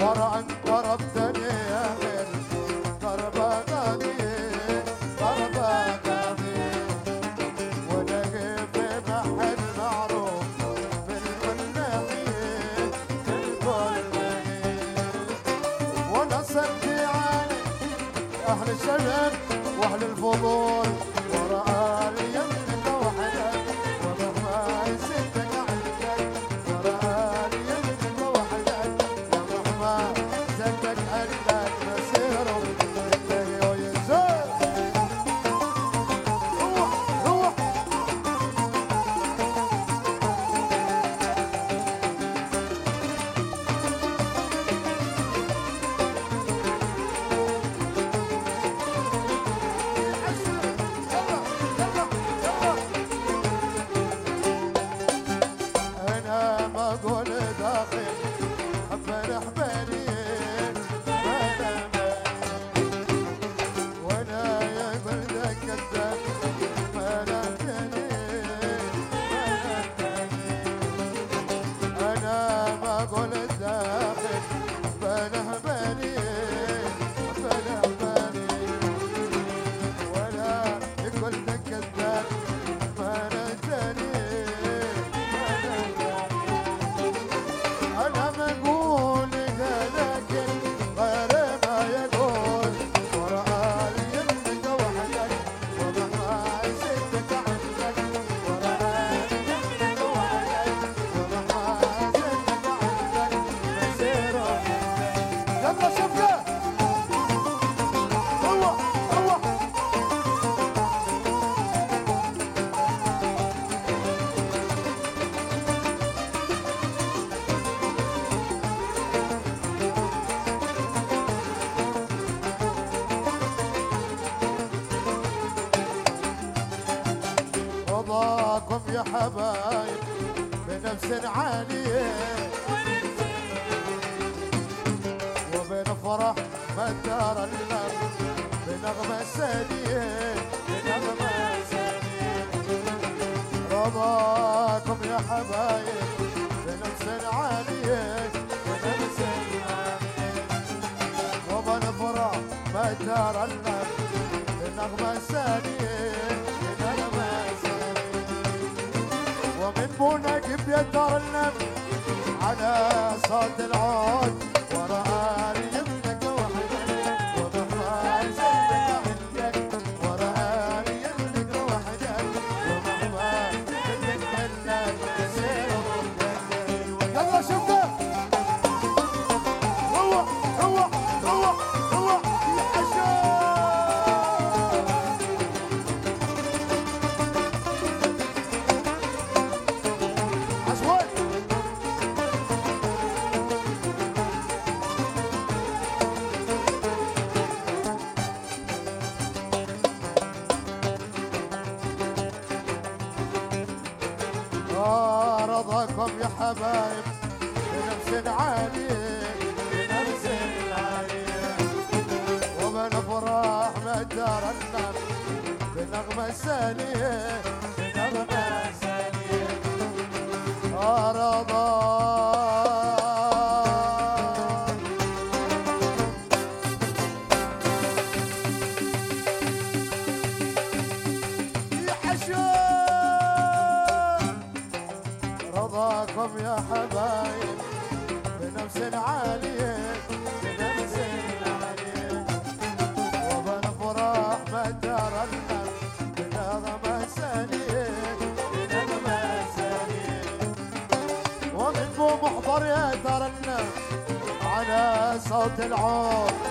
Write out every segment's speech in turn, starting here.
ورا ضربتني يا غالي ضربة غالية ضربة غالية وأنا جيب محل معروف بالفلاحية بالفلاحية وأنا صدي عالي أهل الشباب وأهل الفضول. ورا الحبايب بنفس عالية وبين فرح ما دار بنغمة سادية بنغمة سادية رباكم يا حبايب بنفس عالية بنفس عالية وبين فرح ما دار بنغمة سادية يشوفونك بدار على صوت العود. يا حبايب بنفس عالية بنفس عليك ومن عليك ما بدارنا بنغمة سالية بنغمة سالية. آه صوت العود.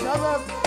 Shut up!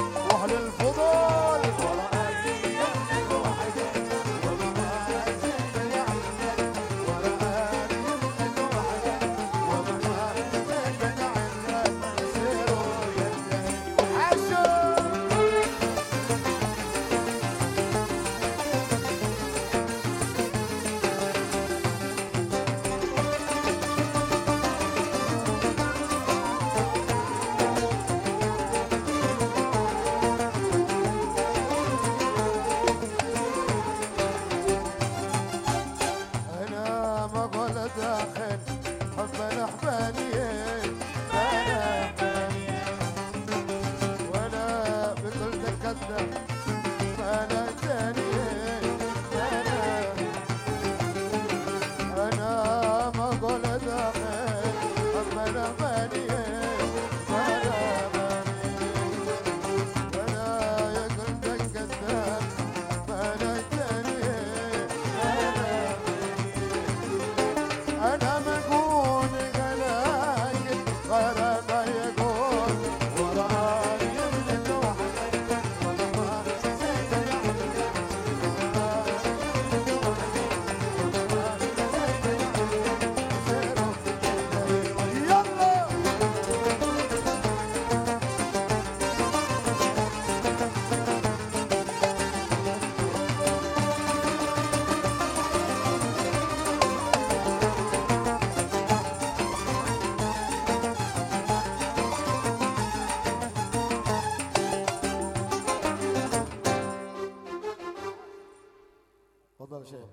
تفضل شيخ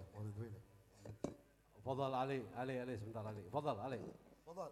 تفضل علي علي علي بسم علي. تفضل علي. تفضل